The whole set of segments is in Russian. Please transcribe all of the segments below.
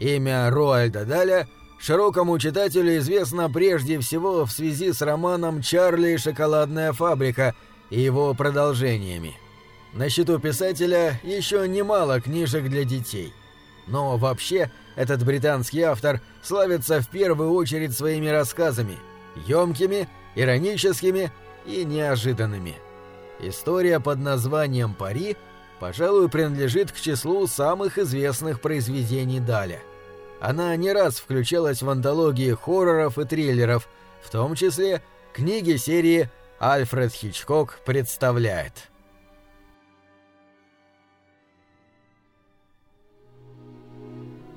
Имя Роальда Даля широкому читателю известно прежде всего в связи с романом «Чарли и шоколадная фабрика» и его продолжениями. На счету писателя еще немало книжек для детей. Но вообще этот британский автор славится в первую очередь своими рассказами, емкими, ироническими и неожиданными. История под названием «Пари» пожалуй, принадлежит к числу самых известных произведений Даля. Она не раз включалась в антологии хорроров и триллеров, в том числе книги серии «Альфред Хичкок представляет».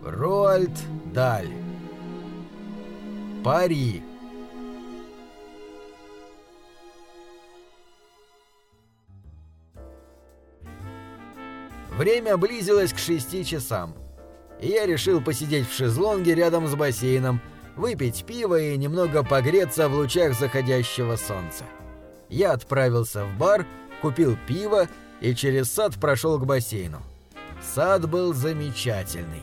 Роальд Даль Пари Время близилось к шести часам. Я решил посидеть в шезлонге рядом с бассейном, выпить пиво и немного погреться в лучах заходящего солнца. Я отправился в бар, купил пиво и через сад прошел к бассейну. Сад был замечательный.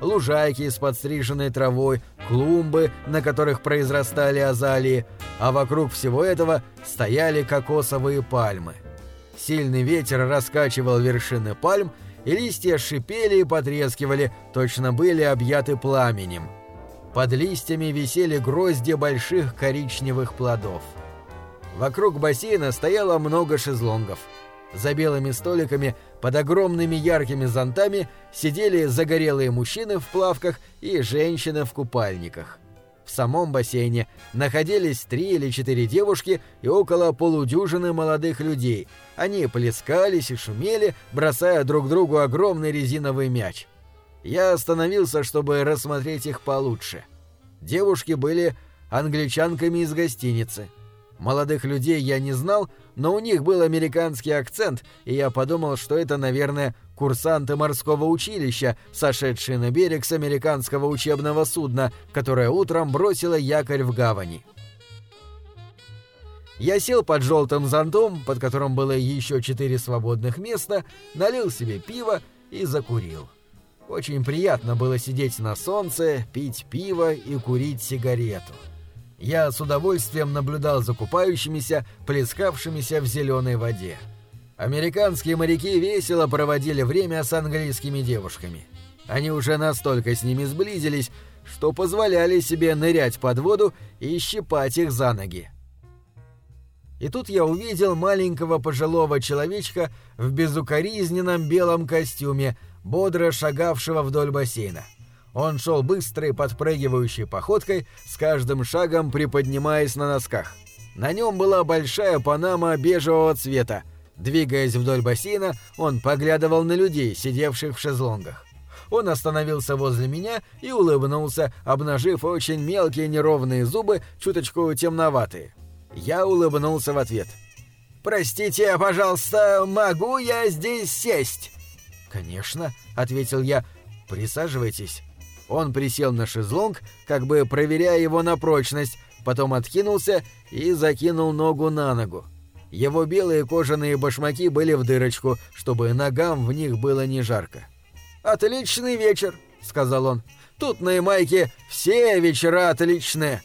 Лужайки с подстриженной травой, клумбы, на которых произрастали азалии, а вокруг всего этого стояли кокосовые пальмы. Сильный ветер раскачивал вершины пальм, и листья шипели и потрескивали, точно были объяты пламенем. Под листьями висели грозди больших коричневых плодов. Вокруг бассейна стояло много шезлонгов. За белыми столиками под огромными яркими зонтами сидели загорелые мужчины в плавках и женщины в купальниках. В самом бассейне находились три или четыре девушки и около полудюжины молодых людей. Они плескались и шумели, бросая друг другу огромный резиновый мяч. Я остановился, чтобы рассмотреть их получше. Девушки были англичанками из гостиницы – Молодых людей я не знал, но у них был американский акцент, и я подумал, что это, наверное, курсанты морского училища, сошедшие на берег с американского учебного судна, которое утром бросило якорь в гавани. Я сел под желтым зонтом, под которым было еще четыре свободных места, налил себе пиво и закурил. Очень приятно было сидеть на солнце, пить пиво и курить сигарету. Я с удовольствием наблюдал за купающимися, плескавшимися в зеленой воде. Американские моряки весело проводили время с английскими девушками. Они уже настолько с ними сблизились, что позволяли себе нырять под воду и щипать их за ноги. И тут я увидел маленького пожилого человечка в безукоризненном белом костюме, бодро шагавшего вдоль бассейна. Он шел быстрой, подпрыгивающей походкой, с каждым шагом приподнимаясь на носках. На нем была большая панама бежевого цвета. Двигаясь вдоль бассейна, он поглядывал на людей, сидевших в шезлонгах. Он остановился возле меня и улыбнулся, обнажив очень мелкие неровные зубы, чуточку темноватые. Я улыбнулся в ответ. «Простите, пожалуйста, могу я здесь сесть?» «Конечно», — ответил я. «Присаживайтесь». Он присел на шезлонг, как бы проверяя его на прочность, потом откинулся и закинул ногу на ногу. Его белые кожаные башмаки были в дырочку, чтобы ногам в них было не жарко. «Отличный вечер», — сказал он. «Тут на Ямайке все вечера отличные».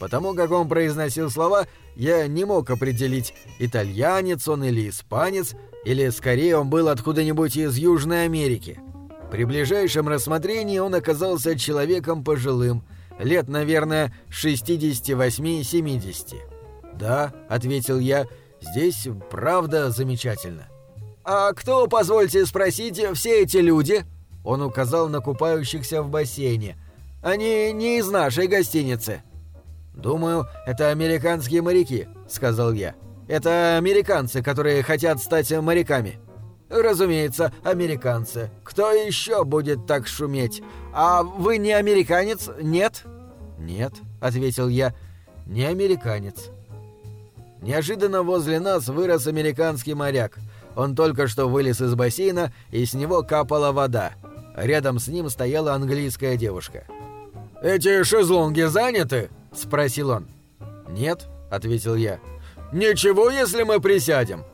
Потому как он произносил слова, я не мог определить, итальянец он или испанец, или скорее он был откуда-нибудь из Южной Америки. При ближайшем рассмотрении он оказался человеком пожилым, лет, наверное, 68-70. «Да», — ответил я, — «здесь правда замечательно». «А кто, позвольте спросить, все эти люди?» Он указал на купающихся в бассейне. «Они не из нашей гостиницы». «Думаю, это американские моряки», — сказал я. «Это американцы, которые хотят стать моряками». «Разумеется, американцы. Кто еще будет так шуметь? А вы не американец, нет?» «Нет», — ответил я, — «не американец». Неожиданно возле нас вырос американский моряк. Он только что вылез из бассейна, и с него капала вода. Рядом с ним стояла английская девушка. «Эти шезлонги заняты?» — спросил он. «Нет», — ответил я. «Ничего, если мы присядем?»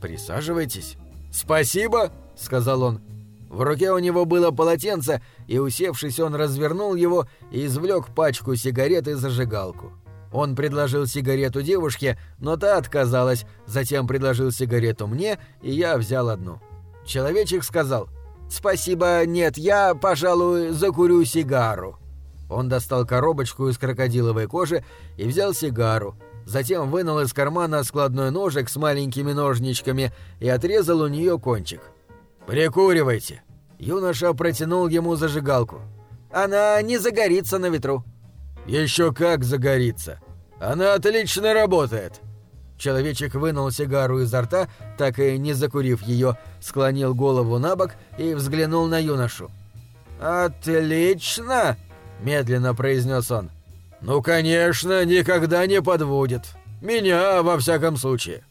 «Присаживайтесь». «Спасибо», — сказал он. В руке у него было полотенце, и, усевшись, он развернул его и извлек пачку сигарет и зажигалку. Он предложил сигарету девушке, но та отказалась, затем предложил сигарету мне, и я взял одну. Человечек сказал «Спасибо, нет, я, пожалуй, закурю сигару». Он достал коробочку из крокодиловой кожи и взял сигару, затем вынул из кармана складной ножик с маленькими ножничками и отрезал у нее кончик. «Прикуривайте!» Юноша протянул ему зажигалку. «Она не загорится на ветру». «Еще как загорится! Она отлично работает!» Человечек вынул сигару изо рта, так и не закурив ее, склонил голову на бок и взглянул на юношу. «Отлично!» – медленно произнес он. «Ну, конечно, никогда не подводит. Меня, во всяком случае».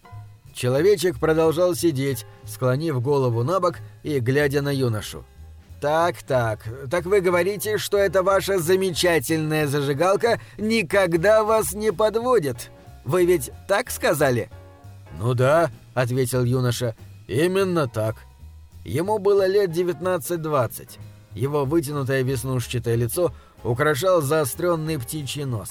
Человечек продолжал сидеть, склонив голову на бок и глядя на юношу. «Так, так, так вы говорите, что эта ваша замечательная зажигалка никогда вас не подводит. Вы ведь так сказали?» «Ну да», — ответил юноша, — «именно так». Ему было лет 19-20. Его вытянутое веснушчатое лицо украшал заостренный птичий нос.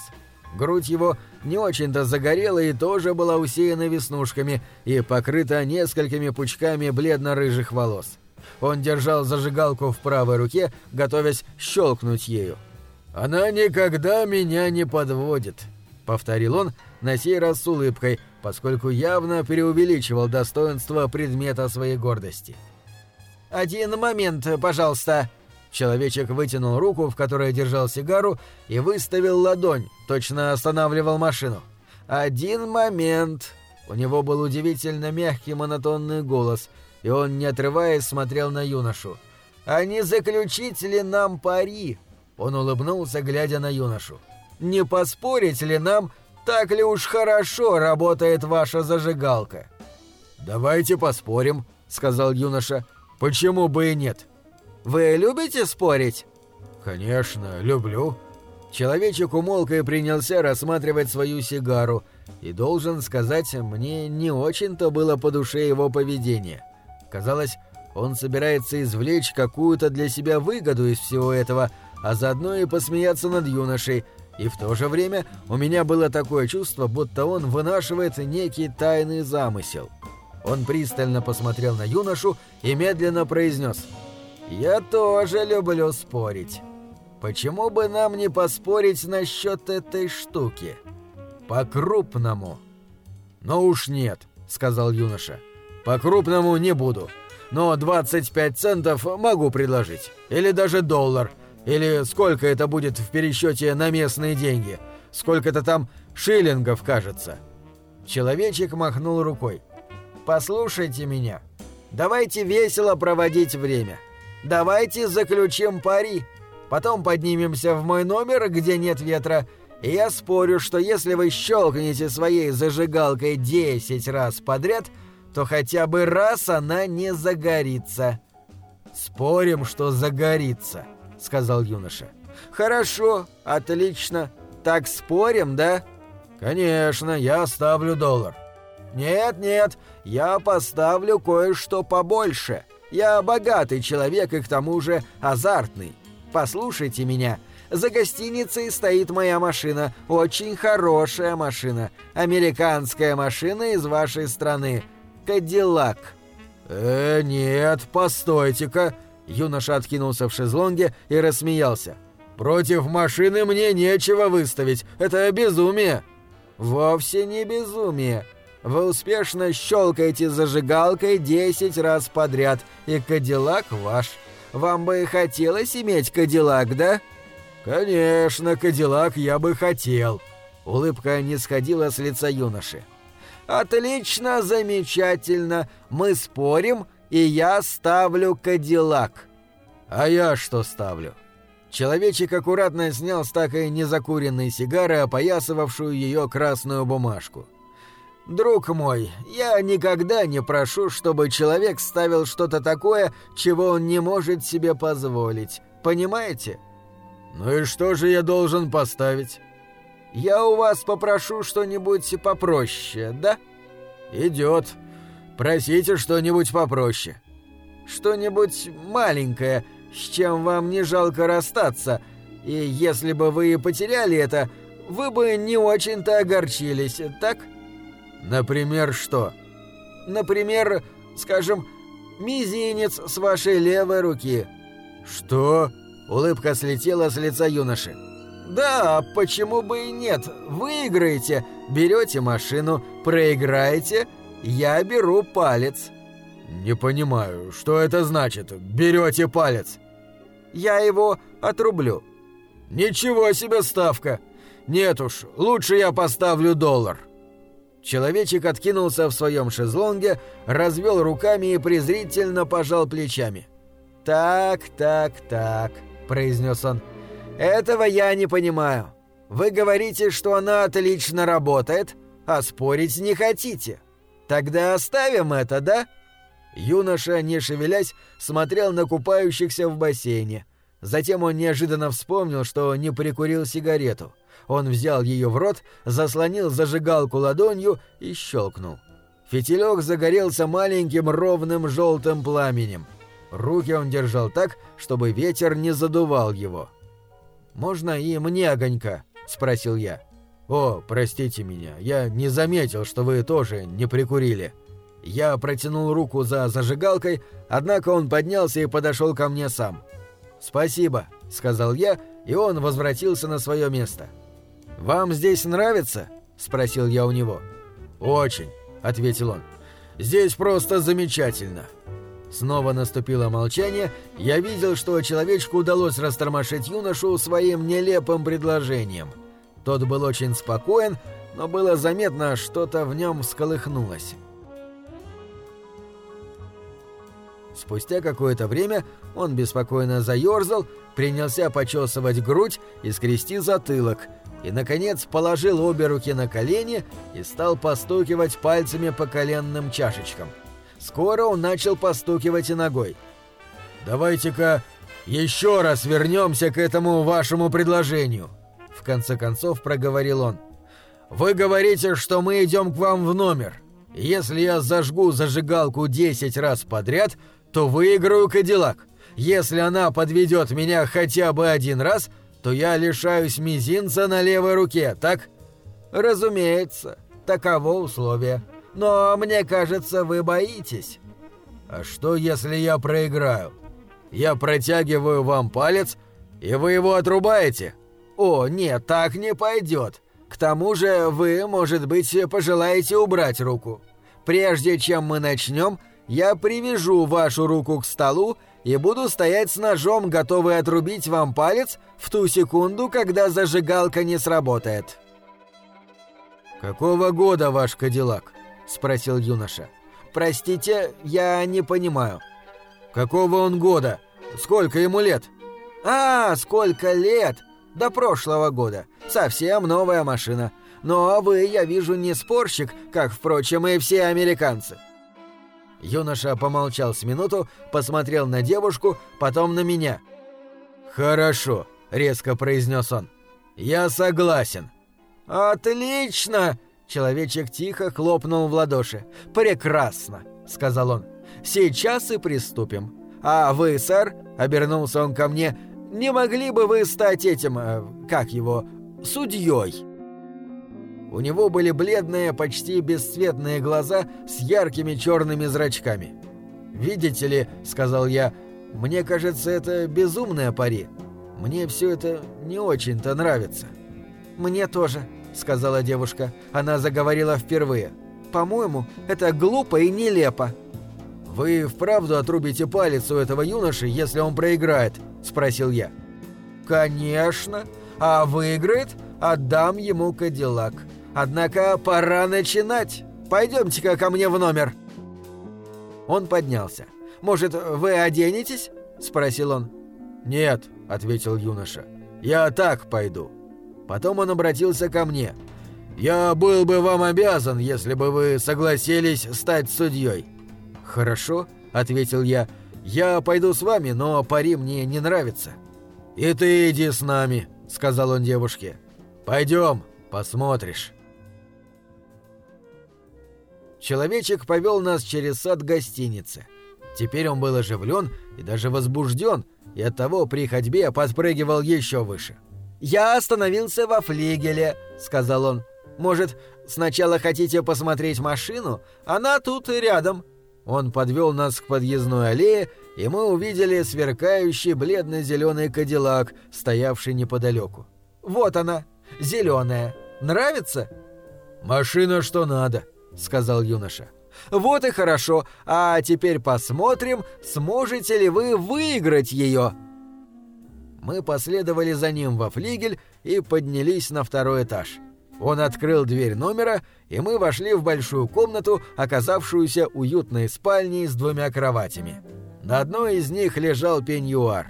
Грудь его не очень-то загорела и тоже была усеяна веснушками и покрыта несколькими пучками бледно-рыжих волос. Он держал зажигалку в правой руке, готовясь щелкнуть ею. «Она никогда меня не подводит», — повторил он, на сей раз с улыбкой, поскольку явно преувеличивал достоинство предмета своей гордости. «Один момент, пожалуйста», Человечек вытянул руку, в которой держал сигару, и выставил ладонь, точно останавливал машину. «Один момент!» У него был удивительно мягкий монотонный голос, и он, не отрываясь, смотрел на юношу. «А не заключить ли нам пари?» Он улыбнулся, глядя на юношу. «Не поспорить ли нам, так ли уж хорошо работает ваша зажигалка?» «Давайте поспорим», — сказал юноша. «Почему бы и нет?» Вы любите спорить?» «Конечно, люблю». Человечек умолк и принялся рассматривать свою сигару, и, должен сказать, мне не очень-то было по душе его поведение. Казалось, он собирается извлечь какую-то для себя выгоду из всего этого, а заодно и посмеяться над юношей, и в то же время у меня было такое чувство, будто он вынашивает некий тайный замысел. Он пристально посмотрел на юношу и медленно произнес — «Я тоже люблю спорить. Почему бы нам не поспорить насчет этой штуки? По-крупному». «Ну уж нет», — сказал юноша. «По-крупному не буду. Но 25 центов могу предложить. Или даже доллар. Или сколько это будет в пересчете на местные деньги. Сколько-то там шиллингов, кажется». Человечек махнул рукой. «Послушайте меня. Давайте весело проводить время. Давайте заключим пари. Потом поднимемся в мой номер, где нет ветра, и я спорю, что если вы щелкнете своей зажигалкой 10 раз подряд, то хотя бы раз она не загорится. Спорим, что загорится, сказал юноша. Хорошо, отлично. Так спорим, да? Конечно, я ставлю доллар. Нет, нет, я поставлю кое-что побольше. Я богатый человек и к тому же азартный. Послушайте меня. За гостиницей стоит моя машина. Очень хорошая машина. Американская машина из вашей страны. Кадиллак. Э, нет, постойте-ка. Юноша откинулся в шезлонге и рассмеялся. Против машины мне нечего выставить. Это безумие. Вовсе не безумие. Вы успешно щелкаете зажигалкой 10 раз подряд, и Кадиллак ваш. Вам бы хотелось иметь Кадиллак, да? Конечно, Кадиллак я бы хотел. Улыбка не сходила с лица юноши. Отлично, замечательно. Мы спорим, и я ставлю Кадиллак. А я что ставлю? Человечек аккуратно снял с так и незакуренной сигары, опоясывавшую ее красную бумажку. «Друг мой, я никогда не прошу, чтобы человек ставил что-то такое, чего он не может себе позволить. Понимаете?» «Ну и что же я должен поставить?» «Я у вас попрошу что-нибудь попроще, да?» «Идет. Просите что-нибудь попроще». Что-нибудь маленькое, с чем вам не жалко расстаться, и если бы вы потеряли это, вы бы не очень-то огорчились, так? Например, что? Например, скажем, мизинец с вашей левой руки. Что? Улыбка слетела с лица юноши. Да, почему бы и нет? Выиграете, берете машину, проиграете, я беру палец. Не понимаю, что это значит? Берете палец? Я его отрублю. Ничего себе ставка! Нет уж, лучше я поставлю доллар. Человечек откинулся в своем шезлонге, развел руками и презрительно пожал плечами. «Так, так, так», — произнес он. «Этого я не понимаю. Вы говорите, что она отлично работает, а спорить не хотите. Тогда оставим это, да?» Юноша, не шевелясь, смотрел на купающихся в бассейне. Затем он неожиданно вспомнил, что не прикурил сигарету. Он взял ее в рот, заслонил зажигалку ладонью и щелкнул. Фитилек загорелся маленьким ровным желтым пламенем. Руки он держал так, чтобы ветер не задувал его. «Можно и мне огонька?» — спросил я. «О, простите меня, я не заметил, что вы тоже не прикурили». Я протянул руку за зажигалкой, однако он поднялся и подошел ко мне сам. «Спасибо», — сказал я, и он возвратился на свое место. «Вам здесь нравится?» — спросил я у него. «Очень», — ответил он. «Здесь просто замечательно». Снова наступило молчание, я видел, что человечку удалось растормошить юношу своим нелепым предложением. Тот был очень спокоен, но было заметно, что-то в нем всколыхнулось. Спустя какое-то время он беспокойно заерзал, принялся почесывать грудь и скрести затылок, и, наконец, положил обе руки на колени и стал постукивать пальцами по коленным чашечкам. Скоро он начал постукивать и ногой. «Давайте-ка еще раз вернемся к этому вашему предложению», — в конце концов проговорил он. «Вы говорите, что мы идем к вам в номер. Если я зажгу зажигалку 10 раз подряд, то выиграю Кадиллак. Если она подведет меня хотя бы один раз, то я лишаюсь мизинца на левой руке, так? Разумеется, таково условие. Но мне кажется, вы боитесь. А что, если я проиграю? Я протягиваю вам палец, и вы его отрубаете? О, нет, так не пойдет. К тому же вы, может быть, пожелаете убрать руку. Прежде чем мы начнем, я привяжу вашу руку к столу и буду стоять с ножом, готовый отрубить вам палец в ту секунду, когда зажигалка не сработает». «Какого года ваш Кадиллак?» — спросил юноша. «Простите, я не понимаю». «Какого он года? Сколько ему лет?» «А, сколько лет? До прошлого года. Совсем новая машина. Но вы, я вижу, не спорщик, как, впрочем, и все американцы». Юноша помолчал с минуту, посмотрел на девушку, потом на меня. «Хорошо», — резко произнес он. «Я согласен». «Отлично!» — человечек тихо хлопнул в ладоши. «Прекрасно!» — сказал он. «Сейчас и приступим. А вы, сэр?» — обернулся он ко мне. «Не могли бы вы стать этим... Э, как его... судьей?» У него были бледные, почти бесцветные глаза с яркими черными зрачками. «Видите ли», — сказал я, — «мне кажется, это безумная пари. Мне все это не очень-то нравится». «Мне тоже», — сказала девушка. Она заговорила впервые. «По-моему, это глупо и нелепо». «Вы вправду отрубите палец у этого юноши, если он проиграет?» — спросил я. «Конечно. А выиграет, отдам ему Кадиллак. Однако пора начинать. Пойдемте-ка ко мне в номер». Он поднялся. «Может, вы оденетесь?» – спросил он. «Нет», – ответил юноша. «Я так пойду». Потом он обратился ко мне. «Я был бы вам обязан, если бы вы согласились стать судьей». «Хорошо», – ответил я. «Я пойду с вами, но пари мне не нравится». «И ты иди с нами», – сказал он девушке. «Пойдем, посмотришь». Человечек повел нас через сад гостиницы. Теперь он был оживлен и даже возбужден, и оттого при ходьбе подпрыгивал еще выше. «Я остановился во флигеле», — сказал он. «Может, сначала хотите посмотреть машину? Она тут рядом». Он подвел нас к подъездной аллее, и мы увидели сверкающий бледно-зеленый кадиллак, стоявший неподалеку. «Вот она, зеленая. Нравится?» «Машина что надо», — сказал юноша. «Вот и хорошо. А теперь посмотрим, сможете ли вы выиграть ее». Мы последовали за ним во флигель и поднялись на второй этаж. Он открыл дверь номера, и мы вошли в большую комнату, оказавшуюся уютной спальней с двумя кроватями. На одной из них лежал пеньюар.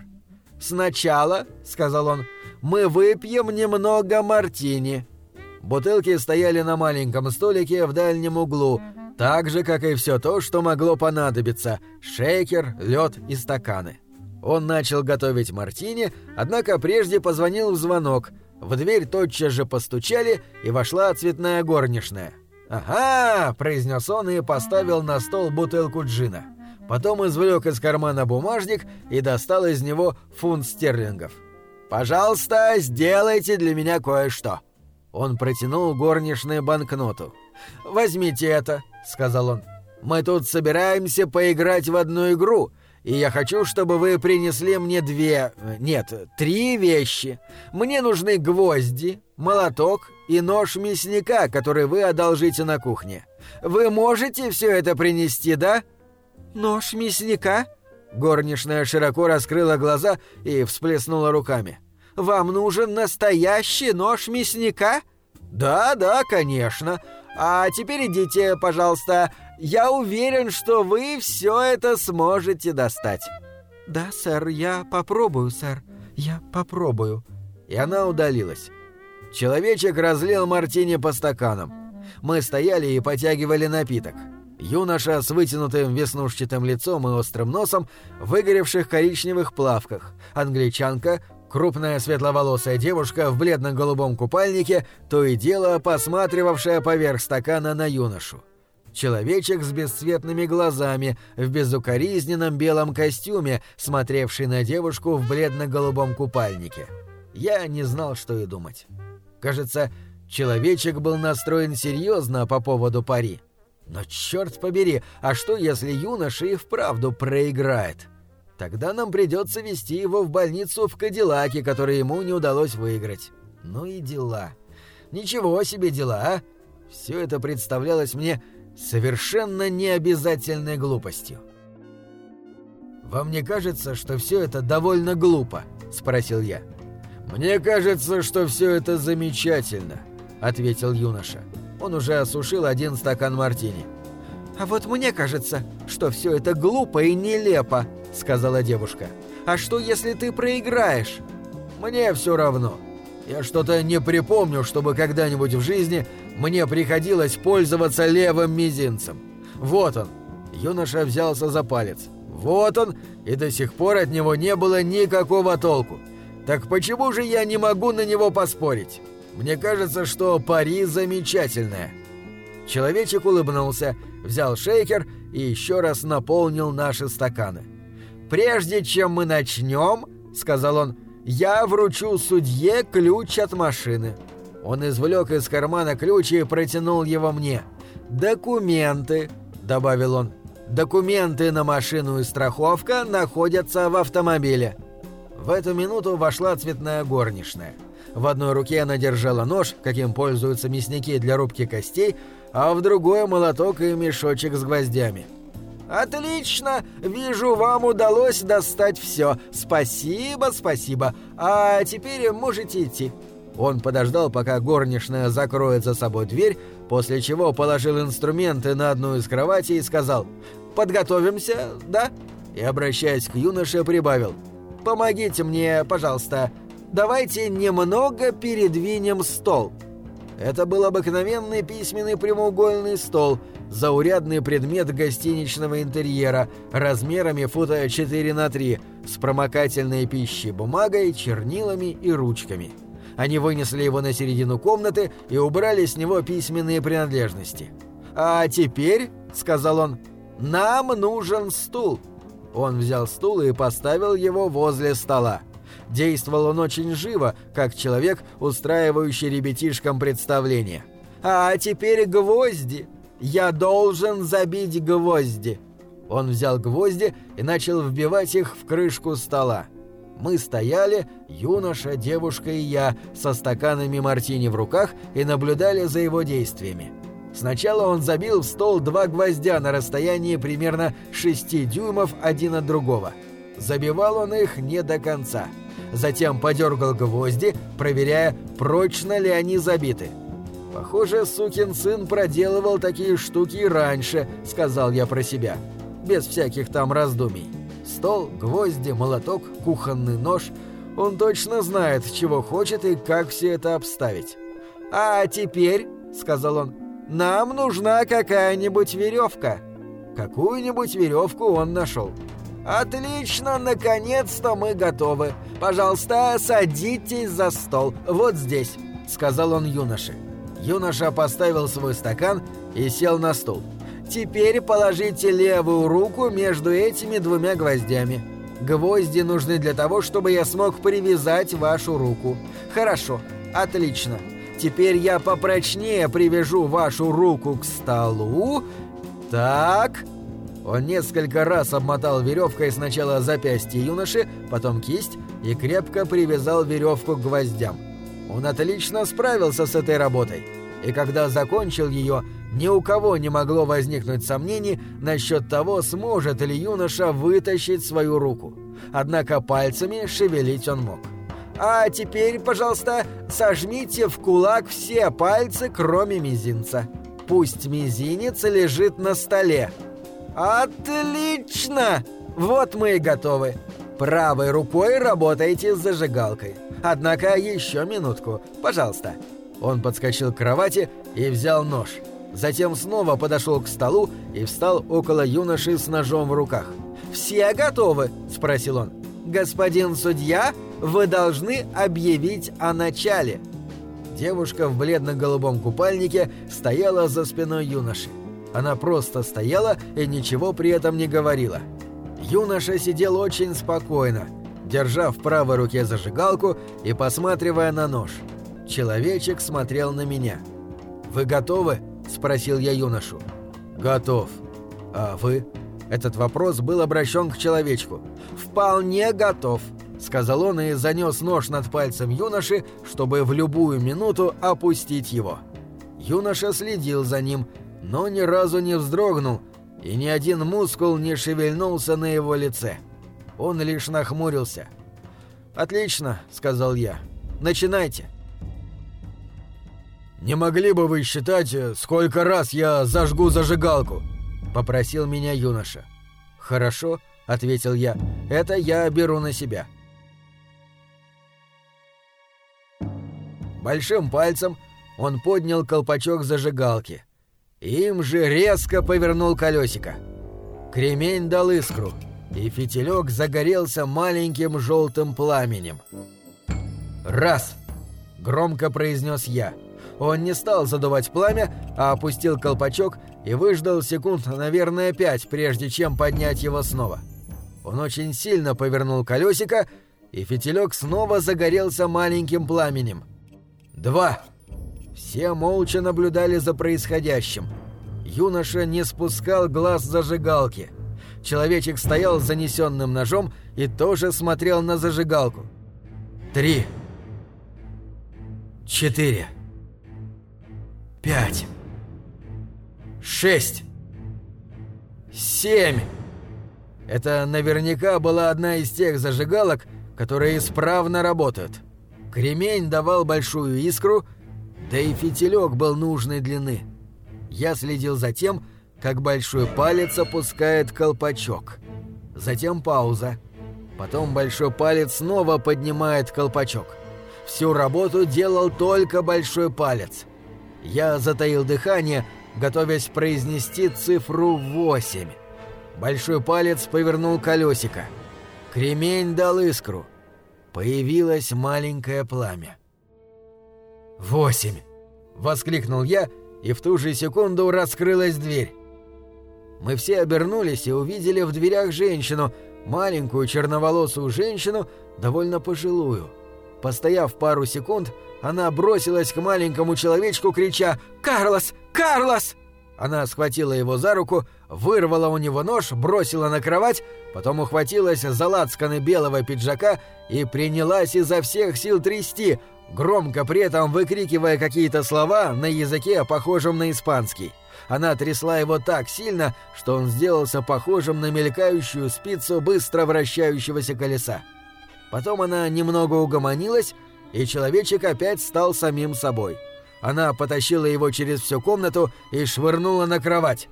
«Сначала», — сказал он, — «мы выпьем немного мартини». Бутылки стояли на маленьком столике в дальнем углу, так же, как и все то, что могло понадобиться — шейкер, лед и стаканы. Он начал готовить мартини, однако прежде позвонил в звонок. В дверь тотчас же постучали, и вошла цветная горничная. «Ага!» – произнес он и поставил на стол бутылку джина. Потом извлек из кармана бумажник и достал из него фунт стерлингов. «Пожалуйста, сделайте для меня кое-что». Он протянул горничной банкноту. «Возьмите это», — сказал он. «Мы тут собираемся поиграть в одну игру, и я хочу, чтобы вы принесли мне две... Нет, три вещи. Мне нужны гвозди, молоток и нож мясника, который вы одолжите на кухне. Вы можете все это принести, да?» «Нож мясника?» Горничная широко раскрыла глаза и всплеснула руками. «Вам нужен настоящий нож мясника?» «Да, да, конечно. А теперь идите, пожалуйста. Я уверен, что вы все это сможете достать». «Да, сэр, я попробую, сэр. Я попробую». И она удалилась. Человечек разлил мартини по стаканам. Мы стояли и потягивали напиток. Юноша с вытянутым веснушчатым лицом и острым носом, выгоревших коричневых плавках. Англичанка, крупная светловолосая девушка в бледно-голубом купальнике, то и дело посматривавшая поверх стакана на юношу. Человечек с бесцветными глазами, в безукоризненном белом костюме, смотревший на девушку в бледно-голубом купальнике. Я не знал, что и думать. Кажется, человечек был настроен серьезно по поводу пари. Но черт побери, а что если юноша и вправду проиграет? Тогда нам придется вести его в больницу в Кадиллаке, который ему не удалось выиграть. Ну и дела. Ничего себе дела, а? Все это представлялось мне совершенно необязательной глупостью. «Вам не кажется, что все это довольно глупо?» — спросил я. «Мне кажется, что все это замечательно», — ответил юноша. Он уже осушил один стакан мартини. «А вот мне кажется, что все это глупо и нелепо», — сказала девушка. «А что, если ты проиграешь?» «Мне все равно. Я что-то не припомню, чтобы когда-нибудь в жизни мне приходилось пользоваться левым мизинцем. Вот он». Юноша взялся за палец. «Вот он, и до сих пор от него не было никакого толку. Так почему же я не могу на него поспорить?» Мне кажется, что пари замечательное». Человечек улыбнулся, взял шейкер и еще раз наполнил наши стаканы. «Прежде чем мы начнем, — сказал он, — я вручу судье ключ от машины». Он извлек из кармана ключ и протянул его мне. «Документы», — добавил он. «Документы на машину и страховка находятся в автомобиле». В эту минуту вошла цветная горничная. В одной руке она держала нож, каким пользуются мясники для рубки костей, а в другой молоток и мешочек с гвоздями. «Отлично! Вижу, вам удалось достать все. Спасибо, спасибо. А теперь можете идти». Он подождал, пока горничная закроет за собой дверь, после чего положил инструменты на одну из кроватей и сказал «Подготовимся, да?» И, обращаясь к юноше, прибавил «Помогите мне, пожалуйста, давайте немного передвинем стол». Это был обыкновенный письменный прямоугольный стол, заурядный предмет гостиничного интерьера, размерами фута 4 на 3, с промокательной пищей бумагой, чернилами и ручками. Они вынесли его на середину комнаты и убрали с него письменные принадлежности. «А теперь», — сказал он, — «нам нужен стул. Он взял стул и поставил его возле стола. Действовал он очень живо, как человек, устраивающий ребятишкам представление. «А теперь гвозди! Я должен забить гвозди!» Он взял гвозди и начал вбивать их в крышку стола. Мы стояли, юноша, девушка и я, со стаканами мартини в руках и наблюдали за его действиями. Сначала он забил в стол два гвоздя на расстоянии примерно 6 дюймов один от другого. Забивал он их не до конца. Затем подергал гвозди, проверяя, прочно ли они забиты. «Похоже, сукин сын проделывал такие штуки раньше», — сказал я про себя, без всяких там раздумий. Стол, гвозди, молоток, кухонный нож. Он точно знает, чего хочет и как все это обставить. «А теперь», — сказал он, — «нам нужна какая-нибудь веревка». Какую-нибудь веревку он нашел. «Отлично, наконец-то мы готовы. Пожалуйста, садитесь за стол, вот здесь», — сказал он юноше. Юноша поставил свой стакан и сел на стул. Теперь положите левую руку между этими двумя гвоздями. Гвозди нужны для того, чтобы я смог привязать вашу руку. Хорошо, отлично. Теперь я попрочнее привяжу вашу руку к столу. Так. Он несколько раз обмотал веревкой сначала запястье юноши, потом кисть и крепко привязал веревку к гвоздям. Он отлично справился с этой работой. И когда закончил ее, ни у кого не могло возникнуть сомнений насчет того, сможет ли юноша вытащить свою руку. Однако пальцами шевелить он мог. «А теперь, пожалуйста, сожмите в кулак все пальцы, кроме мизинца. Пусть мизинец лежит на столе». «Отлично! Вот мы и готовы. Правой рукой работайте с зажигалкой. Однако еще минутку, пожалуйста». Он подскочил к кровати и взял нож. Затем снова подошел к столу и встал около юноши с ножом в руках. «Все готовы?» – спросил он. «Господин судья, вы должны объявить о начале». Девушка в бледно-голубом купальнике стояла за спиной юноши. Она просто стояла и ничего при этом не говорила. Юноша сидел очень спокойно, держа в правой руке зажигалку и посматривая на нож. Человечек смотрел на меня. «Вы готовы?» – спросил я юношу. «Готов. А вы?» Этот вопрос был обращен к человечку. «Вполне готов», — сказал он и занес нож над пальцем юноши, чтобы в любую минуту опустить его. Юноша следил за ним, но ни разу не вздрогнул, и ни один мускул не шевельнулся на его лице. Он лишь нахмурился. «Отлично», — сказал я. «Начинайте». «Не могли бы вы считать, э, сколько раз я зажгу зажигалку?» — попросил меня юноша. «Хорошо», — ответил я, — «это я беру на себя». Большим пальцем он поднял колпачок зажигалки. Им же резко повернул колесико. Кремень дал искру, и фитилек загорелся маленьким желтым пламенем. «Раз!» — громко произнес я — он не стал задувать пламя, а опустил колпачок и выждал секунд, наверное, пять, прежде чем поднять его снова. Он очень сильно повернул колесико, и фитилек снова загорелся маленьким пламенем. Два. Все молча наблюдали за происходящим. Юноша не спускал глаз зажигалки. Человечек стоял с занесенным ножом и тоже смотрел на зажигалку. Три. Четыре пять, шесть, семь. Это наверняка была одна из тех зажигалок, которые исправно работают. Кремень давал большую искру, да и фитилек был нужной длины. Я следил за тем, как большой палец опускает колпачок. Затем пауза. Потом большой палец снова поднимает колпачок. Всю работу делал только большой палец. Я затаил дыхание, готовясь произнести цифру 8. Большой палец повернул колесико. Кремень дал искру. Появилось маленькое пламя. «Восемь!» — воскликнул я, и в ту же секунду раскрылась дверь. Мы все обернулись и увидели в дверях женщину, маленькую черноволосую женщину, довольно пожилую. Постояв пару секунд, она бросилась к маленькому человечку, крича «Карлос! Карлос!» Она схватила его за руку, вырвала у него нож, бросила на кровать, потом ухватилась за лацканы белого пиджака и принялась изо всех сил трясти, громко при этом выкрикивая какие-то слова на языке, похожем на испанский. Она трясла его так сильно, что он сделался похожим на мелькающую спицу быстро вращающегося колеса. Потом она немного угомонилась, и человечек опять стал самим собой — она потащила его через всю комнату и швырнула на кровать.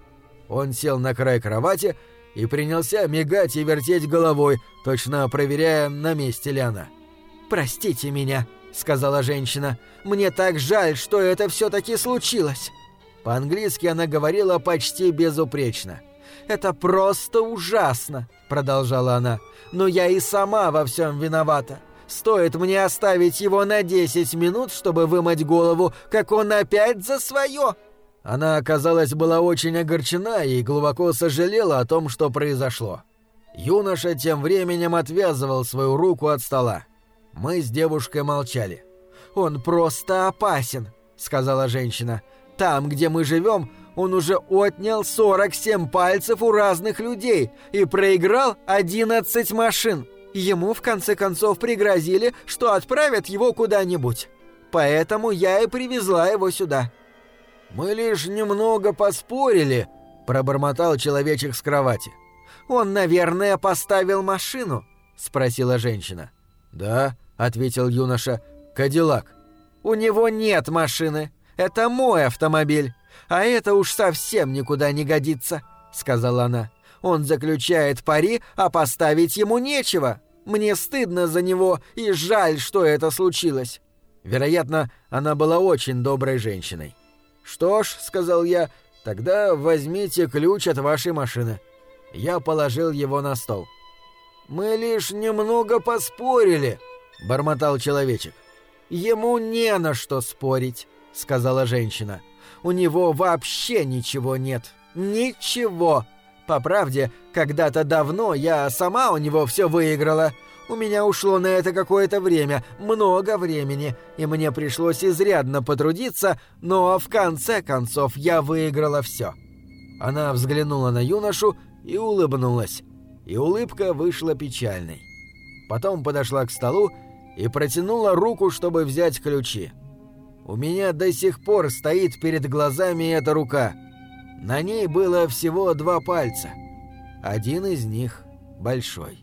Он сел на край кровати и принялся мигать и вертеть головой, точно проверяя, на месте ли она. «Простите меня», — сказала женщина. «Мне так жаль, что это все-таки случилось». По-английски она говорила почти безупречно. «Это просто ужасно», — продолжала она. «Но я и сама во всем виновата. Стоит мне оставить его на 10 минут, чтобы вымыть голову, как он опять за свое!» Она, казалось, была очень огорчена и глубоко сожалела о том, что произошло. Юноша тем временем отвязывал свою руку от стола. Мы с девушкой молчали. «Он просто опасен», — сказала женщина. «Там, где мы живем, он уже отнял 47 пальцев у разных людей и проиграл 11 машин. Ему в конце концов пригрозили, что отправят его куда-нибудь. Поэтому я и привезла его сюда». «Мы лишь немного поспорили», — пробормотал человечек с кровати. «Он, наверное, поставил машину?» — спросила женщина. «Да», — ответил юноша, — «Кадиллак». «У него нет машины. Это мой автомобиль. А это уж совсем никуда не годится», — сказала она. Он заключает пари, а поставить ему нечего. Мне стыдно за него и жаль, что это случилось». Вероятно, она была очень доброй женщиной. «Что ж», — сказал я, — «тогда возьмите ключ от вашей машины». Я положил его на стол. «Мы лишь немного поспорили», — бормотал человечек. «Ему не на что спорить», — сказала женщина. «У него вообще ничего нет. Ничего. По правде, когда-то давно я сама у него все выиграла. У меня ушло на это какое-то время, много времени, и мне пришлось изрядно потрудиться, но в конце концов я выиграла все. Она взглянула на юношу и улыбнулась. И улыбка вышла печальной. Потом подошла к столу и протянула руку, чтобы взять ключи. У меня до сих пор стоит перед глазами эта рука — на ней было всего два пальца. Один из них большой.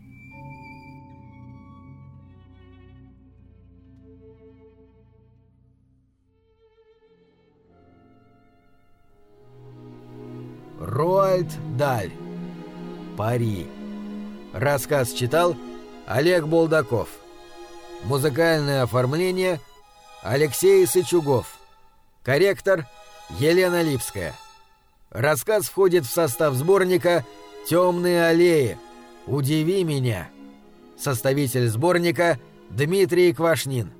Роальд Даль. Пари. Рассказ читал Олег Болдаков. Музыкальное оформление Алексей Сычугов. Корректор Елена Липская. Рассказ входит в состав сборника «Темные аллеи. Удиви меня». Составитель сборника Дмитрий Квашнин.